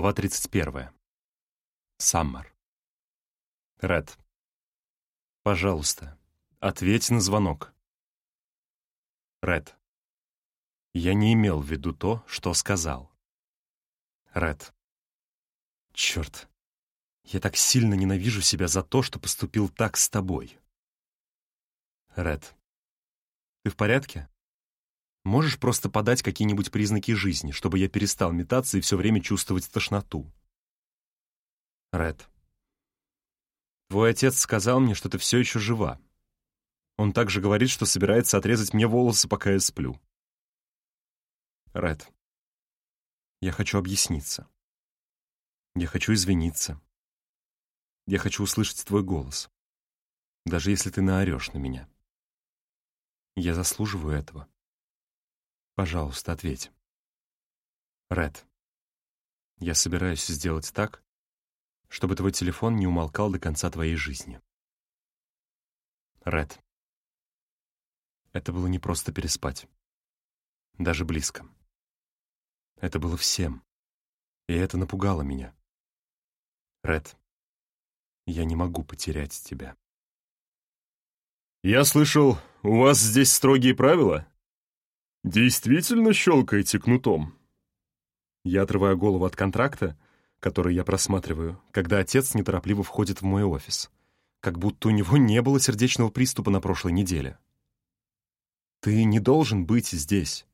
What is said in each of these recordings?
Глава 31. Саммер. Ред. Пожалуйста, ответь на звонок. Ред. Я не имел в виду то, что сказал. Ред. Черт. Я так сильно ненавижу себя за то, что поступил так с тобой. Ред. Ты в порядке? Можешь просто подать какие-нибудь признаки жизни, чтобы я перестал метаться и все время чувствовать тошноту? Ред. Твой отец сказал мне, что ты все еще жива. Он также говорит, что собирается отрезать мне волосы, пока я сплю. Ред. Я хочу объясниться. Я хочу извиниться. Я хочу услышать твой голос. Даже если ты наорешь на меня. Я заслуживаю этого. Пожалуйста, ответь. Ред, я собираюсь сделать так, чтобы твой телефон не умолкал до конца твоей жизни. Ред, это было не просто переспать. Даже близко. Это было всем. И это напугало меня. Ред, я не могу потерять тебя. «Я слышал, у вас здесь строгие правила?» «Действительно щелкаете кнутом?» Я отрываю голову от контракта, который я просматриваю, когда отец неторопливо входит в мой офис, как будто у него не было сердечного приступа на прошлой неделе. «Ты не должен быть здесь».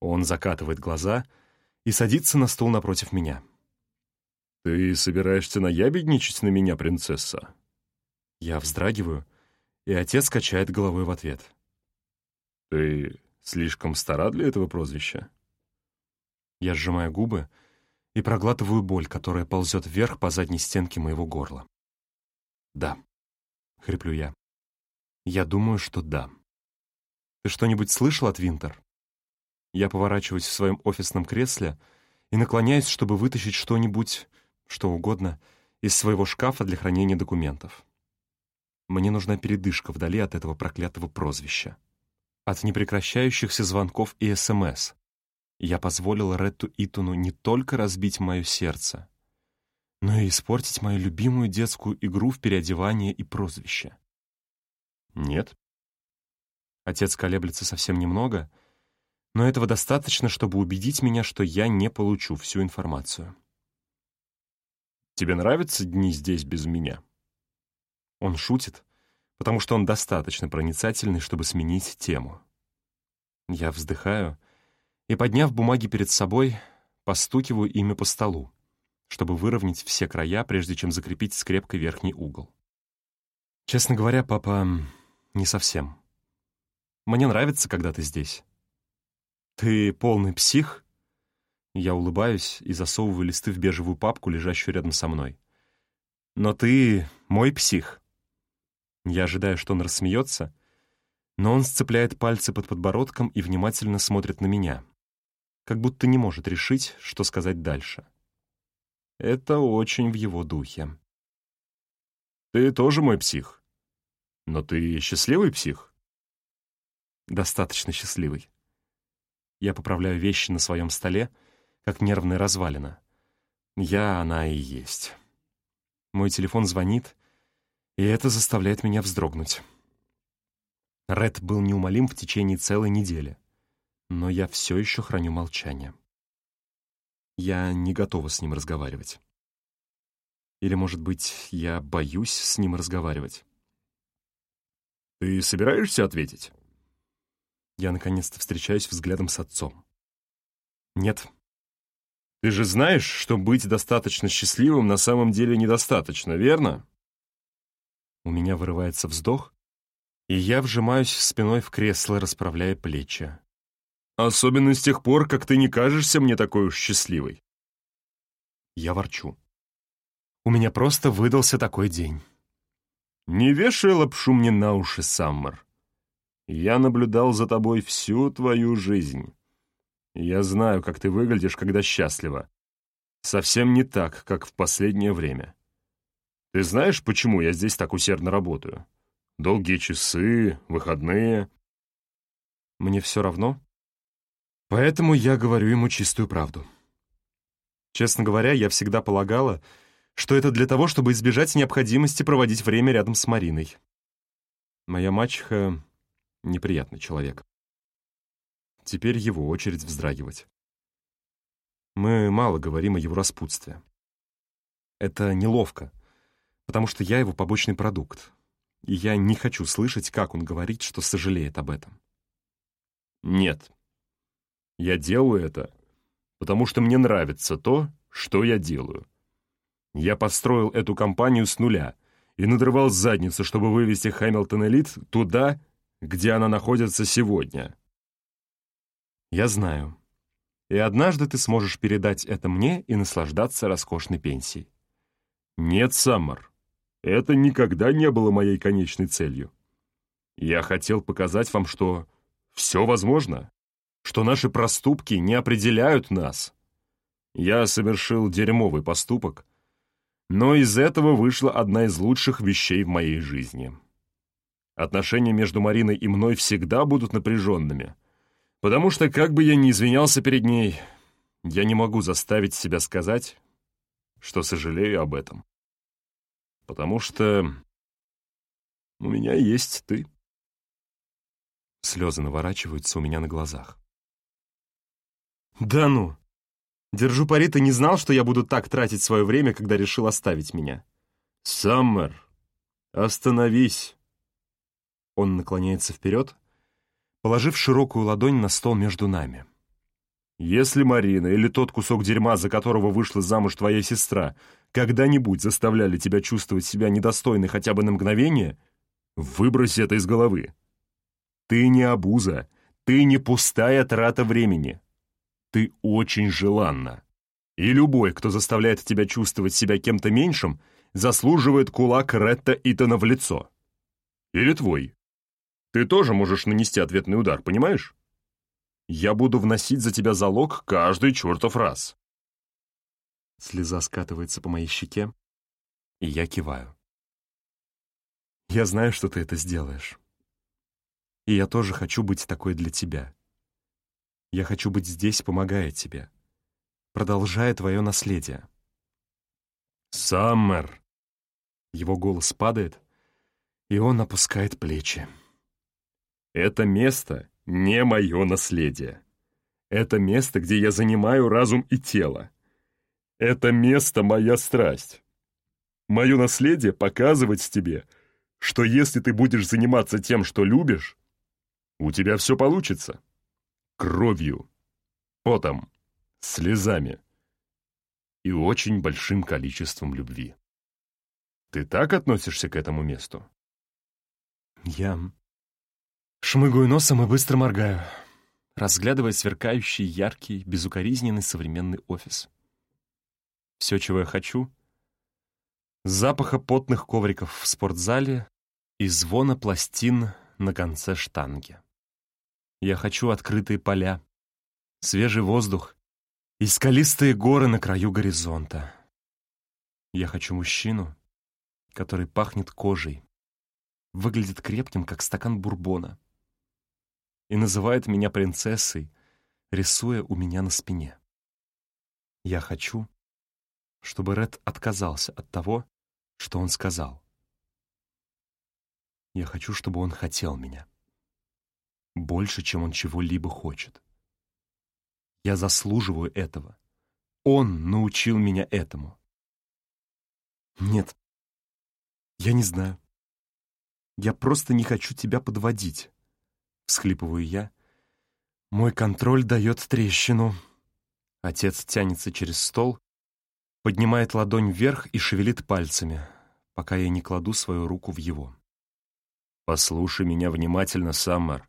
Он закатывает глаза и садится на стул напротив меня. «Ты собираешься наябедничать на меня, принцесса?» Я вздрагиваю, и отец качает головой в ответ. «Ты Слишком стара для этого прозвища? Я сжимаю губы и проглатываю боль, которая ползет вверх по задней стенке моего горла. «Да», — хриплю я. «Я думаю, что да». «Ты что-нибудь слышал от Винтер?» Я поворачиваюсь в своем офисном кресле и наклоняюсь, чтобы вытащить что-нибудь, что угодно, из своего шкафа для хранения документов. Мне нужна передышка вдали от этого проклятого прозвища от непрекращающихся звонков и СМС. Я позволил Ретту Итуну не только разбить мое сердце, но и испортить мою любимую детскую игру в переодевание и прозвище. Нет. Отец колеблется совсем немного, но этого достаточно, чтобы убедить меня, что я не получу всю информацию. «Тебе нравятся дни здесь без меня?» Он шутит, потому что он достаточно проницательный, чтобы сменить тему. Я вздыхаю и, подняв бумаги перед собой, постукиваю ими по столу, чтобы выровнять все края, прежде чем закрепить скрепкой верхний угол. Честно говоря, папа, не совсем. Мне нравится, когда ты здесь. Ты полный псих? Я улыбаюсь и засовываю листы в бежевую папку, лежащую рядом со мной. Но ты мой псих. Я ожидаю, что он рассмеется, но он сцепляет пальцы под подбородком и внимательно смотрит на меня, как будто не может решить, что сказать дальше. Это очень в его духе. «Ты тоже мой псих. Но ты счастливый псих?» «Достаточно счастливый. Я поправляю вещи на своем столе, как нервная развалина. Я она и есть. Мой телефон звонит, и это заставляет меня вздрогнуть. Ред был неумолим в течение целой недели, но я все еще храню молчание. Я не готова с ним разговаривать. Или, может быть, я боюсь с ним разговаривать. «Ты собираешься ответить?» Я наконец-то встречаюсь взглядом с отцом. «Нет». «Ты же знаешь, что быть достаточно счастливым на самом деле недостаточно, верно?» У меня вырывается вздох, и я вжимаюсь спиной в кресло, расправляя плечи. «Особенно с тех пор, как ты не кажешься мне такой уж счастливой». Я ворчу. У меня просто выдался такой день. «Не вешай лапшу мне на уши, Саммер. Я наблюдал за тобой всю твою жизнь. Я знаю, как ты выглядишь, когда счастлива. Совсем не так, как в последнее время. Ты знаешь, почему я здесь так усердно работаю? Долгие часы, выходные. Мне все равно. Поэтому я говорю ему чистую правду. Честно говоря, я всегда полагала, что это для того, чтобы избежать необходимости проводить время рядом с Мариной. Моя мачеха — неприятный человек. Теперь его очередь вздрагивать. Мы мало говорим о его распутстве. Это неловко, потому что я его побочный продукт, и я не хочу слышать, как он говорит, что сожалеет об этом. Нет. Я делаю это, потому что мне нравится то, что я делаю. Я построил эту компанию с нуля и надрывал задницу, чтобы вывести Хэмилтон Элит туда, где она находится сегодня. Я знаю. И однажды ты сможешь передать это мне и наслаждаться роскошной пенсией. Нет, Саммер, это никогда не было моей конечной целью. Я хотел показать вам, что все возможно, что наши проступки не определяют нас. Я совершил дерьмовый поступок, но из этого вышла одна из лучших вещей в моей жизни. Отношения между Мариной и мной всегда будут напряженными — Потому что, как бы я ни извинялся перед ней, я не могу заставить себя сказать, что сожалею об этом. Потому что у меня есть ты. Слезы наворачиваются у меня на глазах. «Да ну! Держу пари, ты не знал, что я буду так тратить свое время, когда решил оставить меня?» «Саммер, остановись!» Он наклоняется вперед, положив широкую ладонь на стол между нами. «Если Марина или тот кусок дерьма, за которого вышла замуж твоя сестра, когда-нибудь заставляли тебя чувствовать себя недостойной хотя бы на мгновение, выбрось это из головы. Ты не обуза, ты не пустая трата времени. Ты очень желанна. И любой, кто заставляет тебя чувствовать себя кем-то меньшим, заслуживает кулак Ретта Итана в лицо. Или твой. Ты тоже можешь нанести ответный удар, понимаешь? Я буду вносить за тебя залог каждый чертов раз. Слеза скатывается по моей щеке, и я киваю. Я знаю, что ты это сделаешь. И я тоже хочу быть такой для тебя. Я хочу быть здесь, помогая тебе, продолжая твое наследие. «Саммер!» Его голос падает, и он опускает плечи. Это место не мое наследие. Это место, где я занимаю разум и тело. Это место моя страсть. Мое наследие показывать тебе, что если ты будешь заниматься тем, что любишь, у тебя все получится. Кровью, потом, слезами и очень большим количеством любви. Ты так относишься к этому месту? Я Шмыгаю носом и быстро моргаю, разглядывая сверкающий, яркий, безукоризненный современный офис. Все, чего я хочу — запаха потных ковриков в спортзале и звона пластин на конце штанги. Я хочу открытые поля, свежий воздух и скалистые горы на краю горизонта. Я хочу мужчину, который пахнет кожей, выглядит крепким, как стакан бурбона, и называет меня принцессой, рисуя у меня на спине. Я хочу, чтобы Ред отказался от того, что он сказал. Я хочу, чтобы он хотел меня. Больше, чем он чего-либо хочет. Я заслуживаю этого. Он научил меня этому. Нет, я не знаю. Я просто не хочу тебя подводить. — всхлипываю я. «Мой контроль дает трещину». Отец тянется через стол, поднимает ладонь вверх и шевелит пальцами, пока я не кладу свою руку в его. «Послушай меня внимательно, Саммер.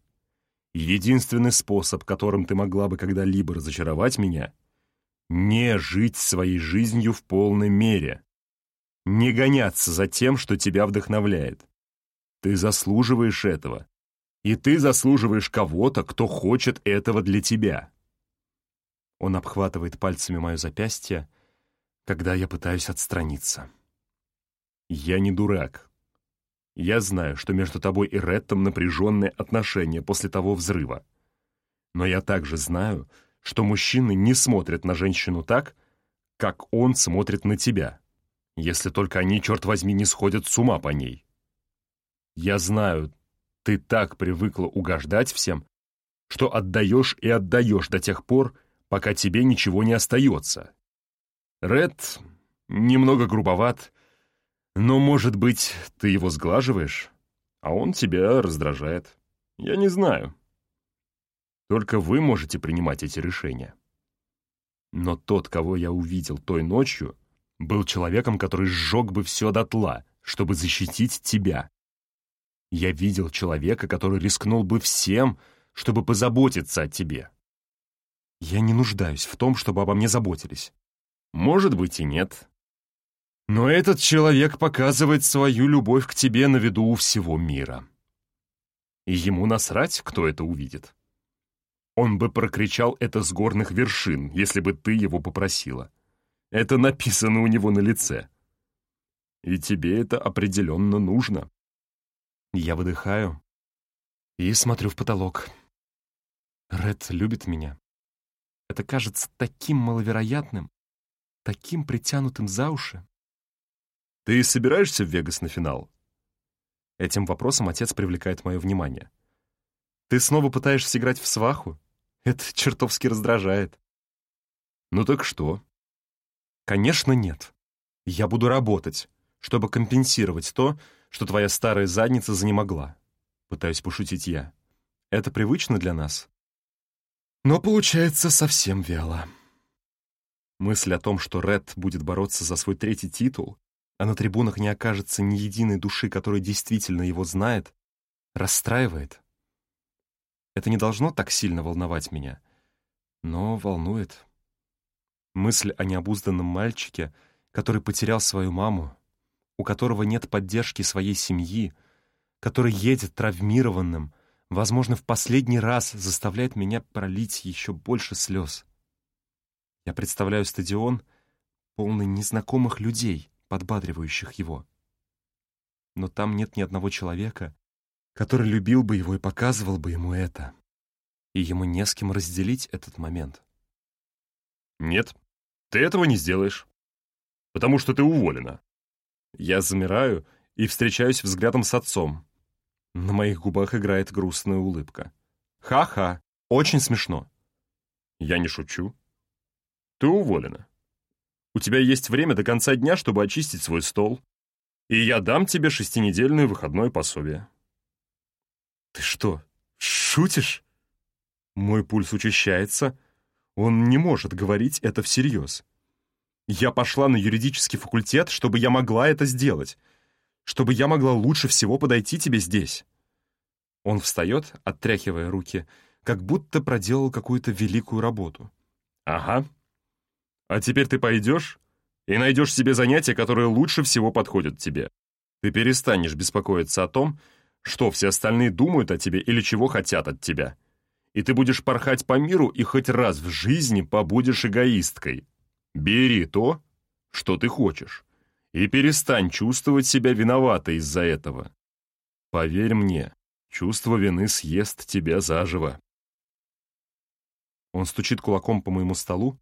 Единственный способ, которым ты могла бы когда-либо разочаровать меня — не жить своей жизнью в полной мере, не гоняться за тем, что тебя вдохновляет. Ты заслуживаешь этого, и ты заслуживаешь кого-то, кто хочет этого для тебя. Он обхватывает пальцами мое запястье, когда я пытаюсь отстраниться. Я не дурак. Я знаю, что между тобой и Реттом напряженные отношения после того взрыва. Но я также знаю, что мужчины не смотрят на женщину так, как он смотрит на тебя, если только они, черт возьми, не сходят с ума по ней. Я знаю, ты так привыкла угождать всем, что отдаешь и отдаешь до тех пор, пока тебе ничего не остается. Ред немного грубоват, но, может быть, ты его сглаживаешь, а он тебя раздражает. Я не знаю. Только вы можете принимать эти решения. Но тот, кого я увидел той ночью, был человеком, который сжег бы все дотла, чтобы защитить тебя. Я видел человека, который рискнул бы всем, чтобы позаботиться о тебе. Я не нуждаюсь в том, чтобы обо мне заботились. Может быть и нет. Но этот человек показывает свою любовь к тебе на виду у всего мира. И ему насрать, кто это увидит. Он бы прокричал это с горных вершин, если бы ты его попросила. Это написано у него на лице. И тебе это определенно нужно. Я выдыхаю и смотрю в потолок. Ред любит меня. Это кажется таким маловероятным, таким притянутым за уши. «Ты собираешься в Вегас на финал?» Этим вопросом отец привлекает мое внимание. «Ты снова пытаешься играть в сваху? Это чертовски раздражает». «Ну так что?» «Конечно, нет. Я буду работать, чтобы компенсировать то, что твоя старая задница занемогла». Пытаюсь пошутить я. «Это привычно для нас?» Но получается совсем вяло. Мысль о том, что Ред будет бороться за свой третий титул, а на трибунах не окажется ни единой души, которая действительно его знает, расстраивает. Это не должно так сильно волновать меня, но волнует. Мысль о необузданном мальчике, который потерял свою маму, у которого нет поддержки своей семьи, который едет травмированным, возможно, в последний раз заставляет меня пролить еще больше слез. Я представляю стадион, полный незнакомых людей, подбадривающих его. Но там нет ни одного человека, который любил бы его и показывал бы ему это. И ему не с кем разделить этот момент. «Нет, ты этого не сделаешь, потому что ты уволена». Я замираю и встречаюсь взглядом с отцом, на моих губах играет грустная улыбка. «Ха-ха! Очень смешно!» «Я не шучу. Ты уволена. У тебя есть время до конца дня, чтобы очистить свой стол, и я дам тебе шестинедельное выходное пособие». «Ты что, шутишь?» Мой пульс учащается. Он не может говорить это всерьез. Я пошла на юридический факультет, чтобы я могла это сделать чтобы я могла лучше всего подойти тебе здесь». Он встает, оттряхивая руки, как будто проделал какую-то великую работу. «Ага. А теперь ты пойдешь и найдешь себе занятие, которое лучше всего подходит тебе. Ты перестанешь беспокоиться о том, что все остальные думают о тебе или чего хотят от тебя. И ты будешь порхать по миру и хоть раз в жизни побудешь эгоисткой. Бери то, что ты хочешь и перестань чувствовать себя виноватой из-за этого. Поверь мне, чувство вины съест тебя заживо. Он стучит кулаком по моему столу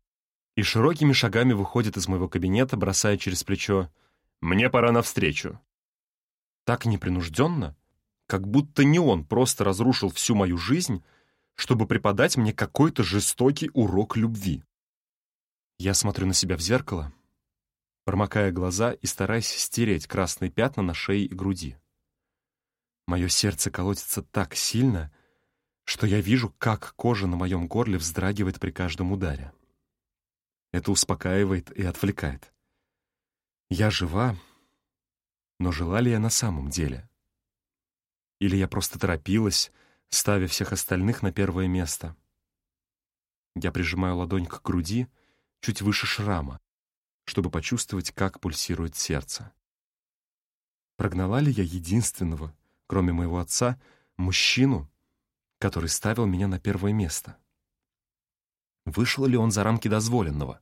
и широкими шагами выходит из моего кабинета, бросая через плечо «Мне пора навстречу». Так непринужденно, как будто не он просто разрушил всю мою жизнь, чтобы преподать мне какой-то жестокий урок любви. Я смотрю на себя в зеркало — промокая глаза и стараясь стереть красные пятна на шее и груди. Мое сердце колотится так сильно, что я вижу, как кожа на моем горле вздрагивает при каждом ударе. Это успокаивает и отвлекает. Я жива, но жила ли я на самом деле? Или я просто торопилась, ставя всех остальных на первое место? Я прижимаю ладонь к груди, чуть выше шрама, чтобы почувствовать, как пульсирует сердце. Прогнала ли я единственного, кроме моего отца, мужчину, который ставил меня на первое место? Вышел ли он за рамки дозволенного?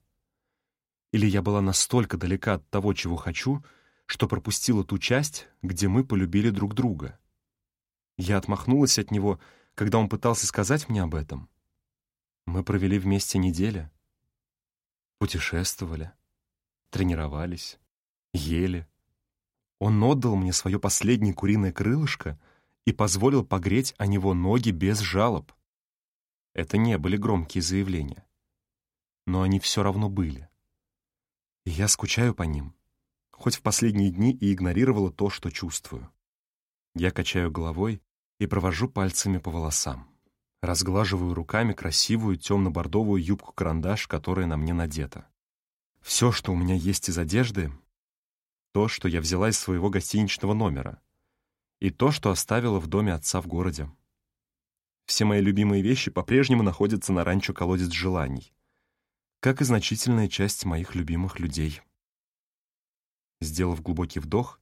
Или я была настолько далека от того, чего хочу, что пропустила ту часть, где мы полюбили друг друга? Я отмахнулась от него, когда он пытался сказать мне об этом. Мы провели вместе неделю, путешествовали, тренировались, ели. Он отдал мне свое последнее куриное крылышко и позволил погреть о него ноги без жалоб. Это не были громкие заявления. Но они все равно были. И я скучаю по ним, хоть в последние дни и игнорировала то, что чувствую. Я качаю головой и провожу пальцами по волосам. Разглаживаю руками красивую темно-бордовую юбку-карандаш, которая на мне надета. Все, что у меня есть из одежды, то, что я взяла из своего гостиничного номера, и то, что оставила в доме отца в городе. Все мои любимые вещи по-прежнему находятся на ранчо «Колодец желаний», как и значительная часть моих любимых людей. Сделав глубокий вдох,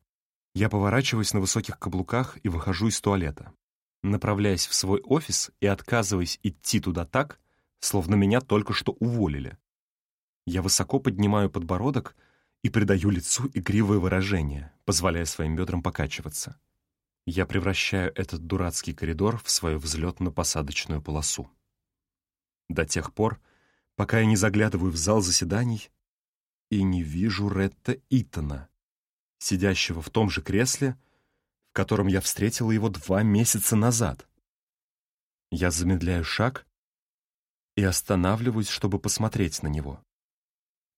я поворачиваюсь на высоких каблуках и выхожу из туалета, направляясь в свой офис и отказываясь идти туда так, словно меня только что уволили. Я высоко поднимаю подбородок и придаю лицу игривое выражение, позволяя своим бедрам покачиваться. Я превращаю этот дурацкий коридор в свою взлетно-посадочную полосу. До тех пор, пока я не заглядываю в зал заседаний и не вижу Ретта Итона, сидящего в том же кресле, в котором я встретила его два месяца назад. Я замедляю шаг и останавливаюсь, чтобы посмотреть на него.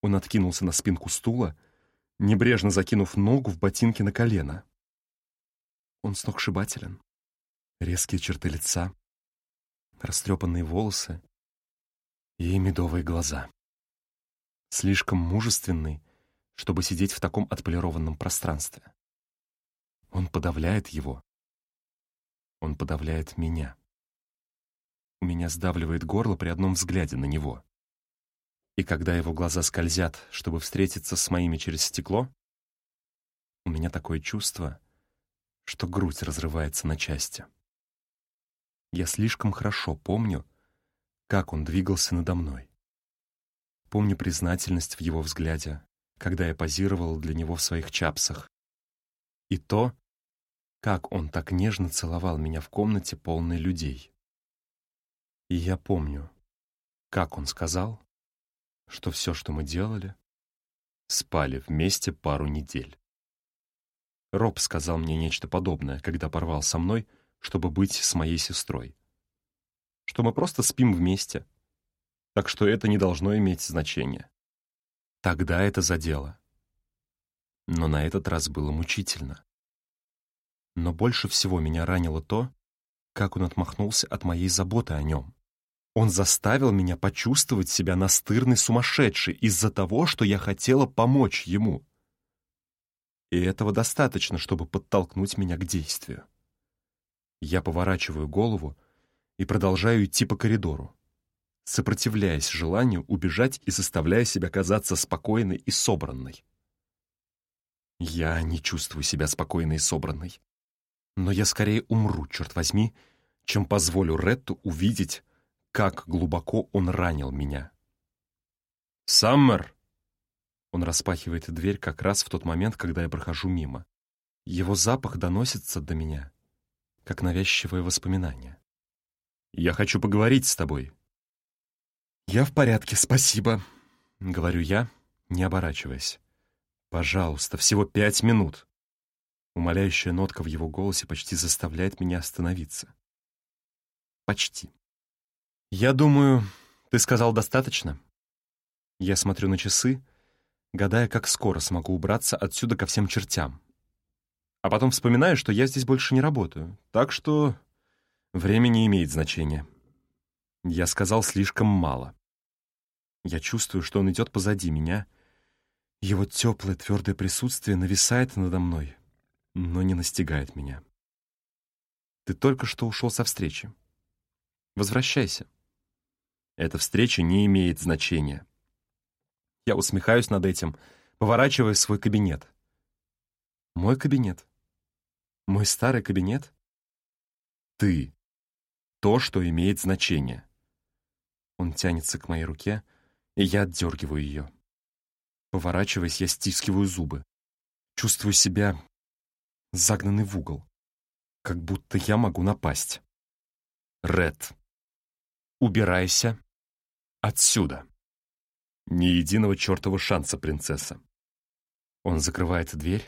Он откинулся на спинку стула, небрежно закинув ногу в ботинке на колено. Он сногсшибателен. Резкие черты лица, растрепанные волосы и медовые глаза. Слишком мужественный, чтобы сидеть в таком отполированном пространстве. Он подавляет его. Он подавляет меня. У меня сдавливает горло при одном взгляде на него. И когда его глаза скользят, чтобы встретиться с моими через стекло, у меня такое чувство, что грудь разрывается на части. Я слишком хорошо помню, как он двигался надо мной. Помню признательность в его взгляде, когда я позировал для него в своих чапсах. И то, как он так нежно целовал меня в комнате, полной людей. И я помню, как он сказал, что все, что мы делали, спали вместе пару недель. Роб сказал мне нечто подобное, когда порвал со мной, чтобы быть с моей сестрой. Что мы просто спим вместе, так что это не должно иметь значения. Тогда это задело. Но на этот раз было мучительно. Но больше всего меня ранило то, как он отмахнулся от моей заботы о нем. Он заставил меня почувствовать себя настырной сумасшедшей из-за того, что я хотела помочь ему. И этого достаточно, чтобы подтолкнуть меня к действию. Я поворачиваю голову и продолжаю идти по коридору сопротивляясь желанию убежать и заставляя себя казаться спокойной и собранной. Я не чувствую себя спокойной и собранной. Но я скорее умру, черт возьми, чем позволю Ретту увидеть, как глубоко он ранил меня. «Саммер!» Он распахивает дверь как раз в тот момент, когда я прохожу мимо. Его запах доносится до меня, как навязчивое воспоминание. «Я хочу поговорить с тобой», «Я в порядке, спасибо», — говорю я, не оборачиваясь. «Пожалуйста, всего пять минут». Умоляющая нотка в его голосе почти заставляет меня остановиться. «Почти». «Я думаю, ты сказал достаточно?» Я смотрю на часы, гадая, как скоро смогу убраться отсюда ко всем чертям. А потом вспоминаю, что я здесь больше не работаю, так что время не имеет значения. Я сказал слишком мало. Я чувствую, что он идет позади меня. Его теплое твердое присутствие нависает надо мной, но не настигает меня. Ты только что ушел со встречи. Возвращайся. Эта встреча не имеет значения. Я усмехаюсь над этим, поворачивая свой кабинет. Мой кабинет? Мой старый кабинет? Ты. То, что имеет значение. Он тянется к моей руке, и я отдергиваю ее. Поворачиваясь, я стискиваю зубы. Чувствую себя загнанный в угол, как будто я могу напасть. Ред, убирайся отсюда. Ни единого чертова шанса, принцесса. Он закрывает дверь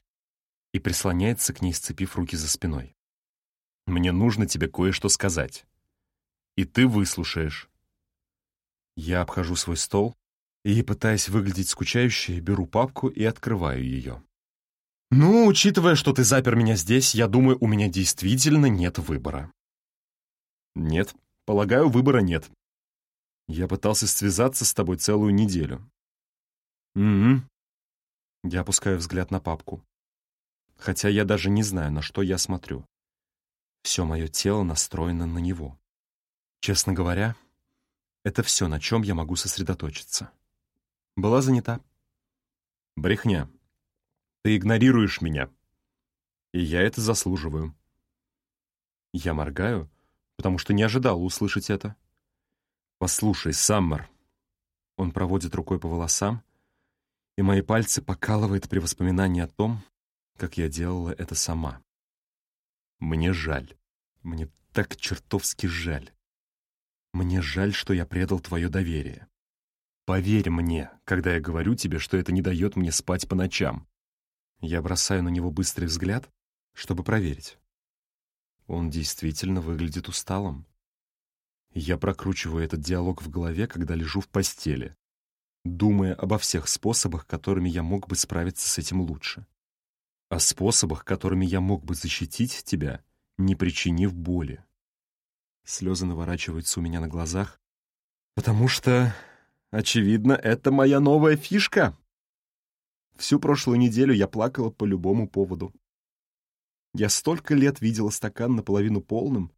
и прислоняется к ней, сцепив руки за спиной. «Мне нужно тебе кое-что сказать. И ты выслушаешь». Я обхожу свой стол и, пытаясь выглядеть скучающе, беру папку и открываю ее. «Ну, учитывая, что ты запер меня здесь, я думаю, у меня действительно нет выбора». «Нет, полагаю, выбора нет. Я пытался связаться с тобой целую неделю». «Угу». Я опускаю взгляд на папку. Хотя я даже не знаю, на что я смотрю. Все мое тело настроено на него. Честно говоря, это все, на чем я могу сосредоточиться. Была занята. Брехня. Ты игнорируешь меня. И я это заслуживаю. Я моргаю, потому что не ожидал услышать это. «Послушай, Саммер». Он проводит рукой по волосам, и мои пальцы покалывает при воспоминании о том, как я делала это сама. Мне жаль. Мне так чертовски жаль. Мне жаль, что я предал твое доверие. Поверь мне, когда я говорю тебе, что это не дает мне спать по ночам. Я бросаю на него быстрый взгляд, чтобы проверить. Он действительно выглядит усталым. Я прокручиваю этот диалог в голове, когда лежу в постели, думая обо всех способах, которыми я мог бы справиться с этим лучше. О способах, которыми я мог бы защитить тебя, не причинив боли. Слезы наворачиваются у меня на глазах, потому что, очевидно, это моя новая фишка. Всю прошлую неделю я плакала по любому поводу. Я столько лет видела стакан наполовину полным,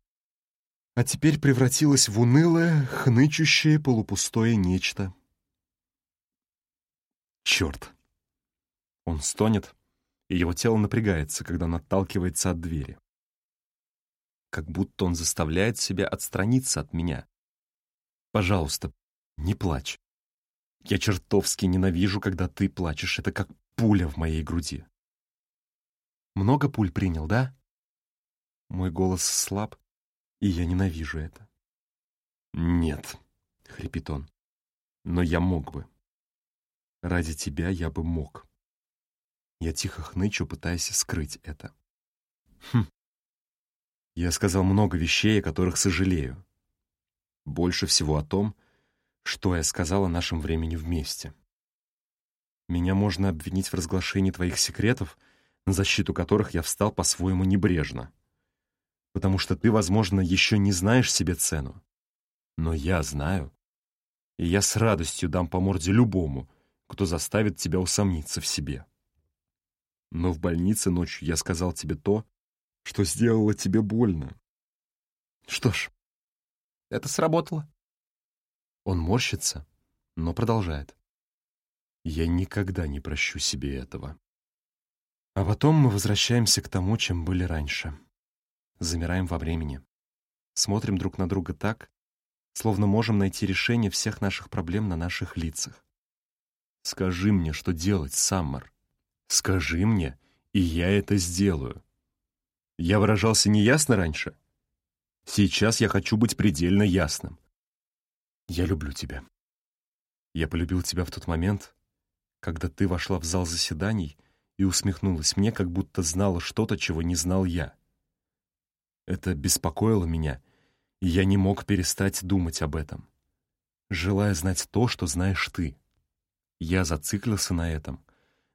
а теперь превратилась в унылое, хнычущее, полупустое нечто. Черт! Он стонет, и его тело напрягается, когда он отталкивается от двери. Как будто он заставляет себя отстраниться от меня. Пожалуйста, не плачь. Я чертовски ненавижу, когда ты плачешь. Это как пуля в моей груди. Много пуль принял, да? Мой голос слаб, и я ненавижу это. «Нет», — хрипит он, — «но я мог бы. Ради тебя я бы мог». Я тихо хнычу, пытаясь скрыть это. Хм. Я сказал много вещей, о которых сожалею. Больше всего о том, что я сказал о нашем времени вместе. Меня можно обвинить в разглашении твоих секретов, на защиту которых я встал по-своему небрежно потому что ты, возможно, еще не знаешь себе цену. Но я знаю, и я с радостью дам по морде любому, кто заставит тебя усомниться в себе. Но в больнице ночью я сказал тебе то, что сделало тебе больно. Что ж, это сработало. Он морщится, но продолжает. Я никогда не прощу себе этого. А потом мы возвращаемся к тому, чем были раньше замираем во времени. Смотрим друг на друга так, словно можем найти решение всех наших проблем на наших лицах. Скажи мне, что делать, Саммер. Скажи мне, и я это сделаю. Я выражался неясно раньше? Сейчас я хочу быть предельно ясным. Я люблю тебя. Я полюбил тебя в тот момент, когда ты вошла в зал заседаний и усмехнулась мне, как будто знала что-то, чего не знал я. Это беспокоило меня, и я не мог перестать думать об этом. Желая знать то, что знаешь ты. Я зациклился на этом,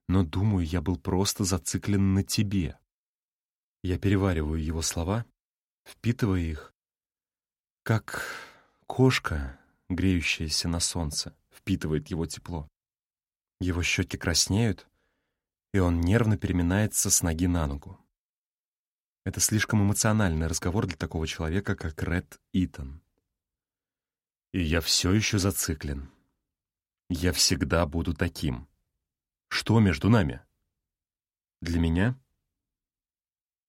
но, думаю, я был просто зациклен на тебе. Я перевариваю его слова, впитывая их, как кошка, греющаяся на солнце, впитывает его тепло. Его щеки краснеют, и он нервно переминается с ноги на ногу. Это слишком эмоциональный разговор для такого человека, как Ред Итон. И я все еще зациклен. Я всегда буду таким. Что между нами? Для меня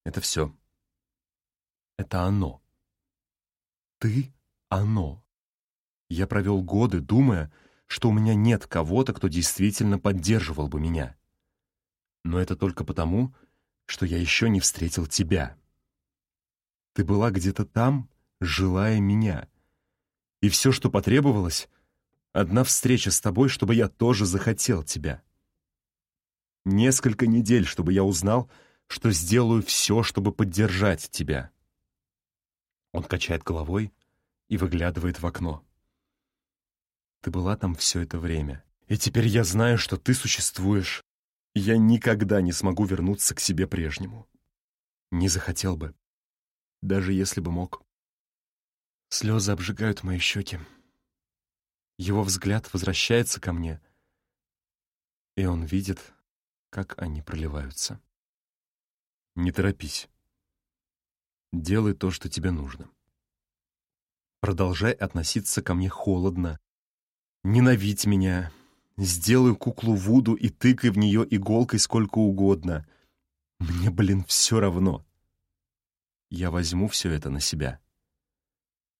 это все. Это оно. Ты — оно. Я провел годы, думая, что у меня нет кого-то, кто действительно поддерживал бы меня. Но это только потому, что я еще не встретил тебя. Ты была где-то там, желая меня. И все, что потребовалось — одна встреча с тобой, чтобы я тоже захотел тебя. Несколько недель, чтобы я узнал, что сделаю все, чтобы поддержать тебя. Он качает головой и выглядывает в окно. Ты была там все это время, и теперь я знаю, что ты существуешь, и я никогда не смогу вернуться к себе прежнему. Не захотел бы, даже если бы мог. Слезы обжигают мои щеки. Его взгляд возвращается ко мне, и он видит, как они проливаются. Не торопись. Делай то, что тебе нужно. Продолжай относиться ко мне холодно. Ненавидь меня. Сделай куклу Вуду и тыкай в нее иголкой сколько угодно. Мне, блин, все равно. Я возьму все это на себя.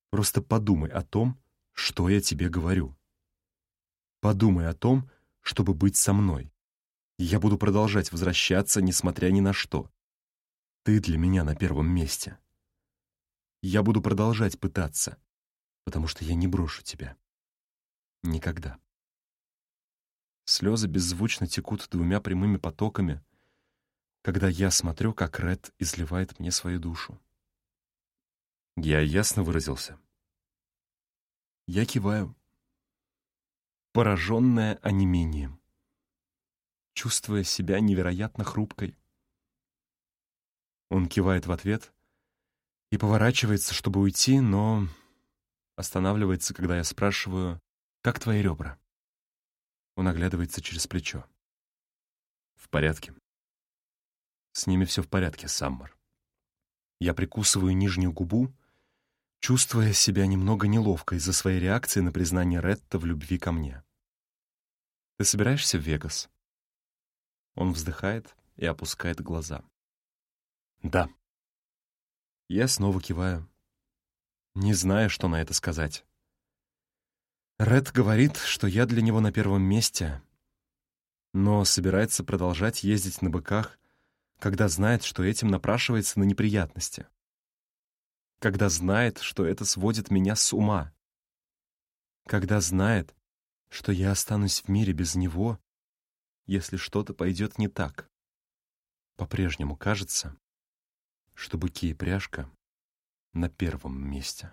Просто подумай о том, что я тебе говорю. Подумай о том, чтобы быть со мной. Я буду продолжать возвращаться, несмотря ни на что. Ты для меня на первом месте. Я буду продолжать пытаться, потому что я не брошу тебя. Никогда. Слезы беззвучно текут двумя прямыми потоками, когда я смотрю, как Ред изливает мне свою душу. Я ясно выразился. Я киваю, пораженная онемением, чувствуя себя невероятно хрупкой. Он кивает в ответ и поворачивается, чтобы уйти, но останавливается, когда я спрашиваю, «Как твои ребра?» Он оглядывается через плечо. «В порядке?» «С ними все в порядке, Саммер». Я прикусываю нижнюю губу, чувствуя себя немного неловко из-за своей реакции на признание Ретта в любви ко мне. «Ты собираешься в Вегас?» Он вздыхает и опускает глаза. «Да». Я снова киваю, не зная, что на это сказать. Ред говорит, что я для него на первом месте, но собирается продолжать ездить на быках, когда знает, что этим напрашивается на неприятности когда знает, что это сводит меня с ума, когда знает, что я останусь в мире без него, если что-то пойдет не так. По-прежнему кажется, что быки и пряжка на первом месте.